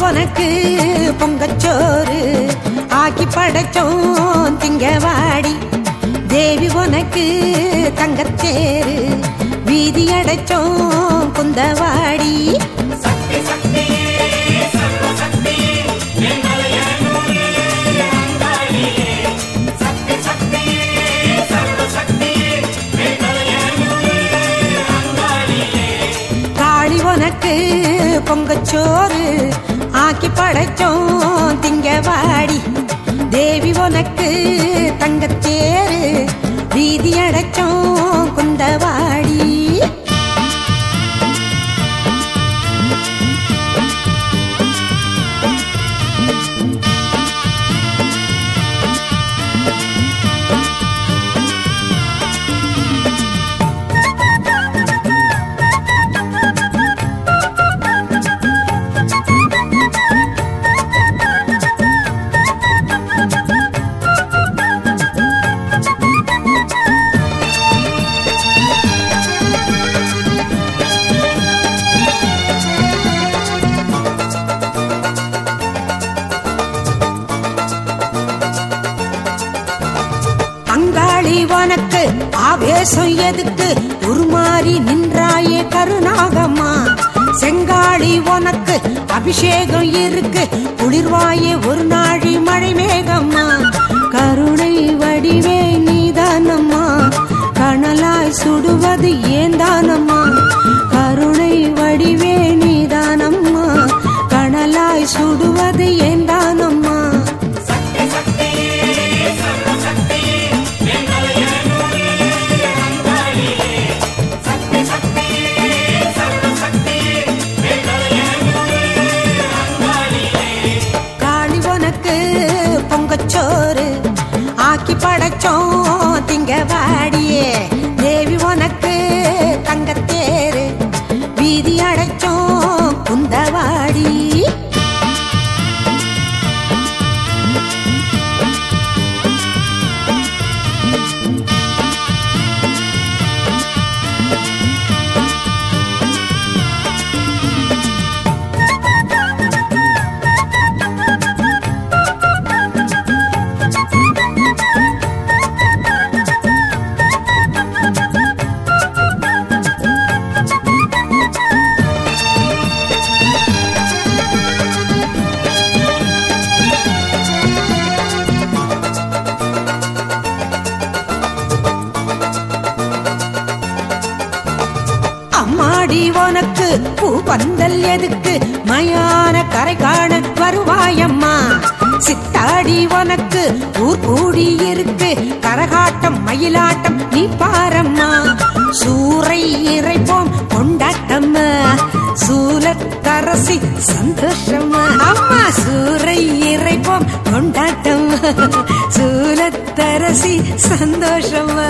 உனக்கு பொங்கச்சோறு. ஆக்கி படைச்சோம் திங்கவாடி. தேவி உனக்கு தங்கச்சேரு வீதி அடைச்சோம் குந்தவாடி. காளி உனக்கு பொங்கச்சோறு. ஆக்கி படைச்சோம் திங்கவாடி தேவி உனக்கு தங்கத்தேரு வீதி அடைச்சோம். அங்காளி ஆவேசம் எதுக்கு? உருமாறி நின்றாயே கருணாகம்மா செங்காளி உனக்கு அபிஷேகம் இருக்கு. குளிர்வாயே ஒரு திங்க வாடியே. ஆடி உனக்கு? பூ பந்தல் எதுக்கு? மயான கரை காண வருவாயம்மா. சித்தாடி உனக்கு? ஊர் கூடி இருக்கு. கரகாட்டம் மயிலாட்டம் நீ பாரம்மா. சூறை இறைப்போம் கொண்டாட்டம்மா. சூலத்தரசி சந்தோஷமா அம்மா சூறை இறைப்போம் கொண்டாட்டம் சூலத்தரசி சந்தோஷமா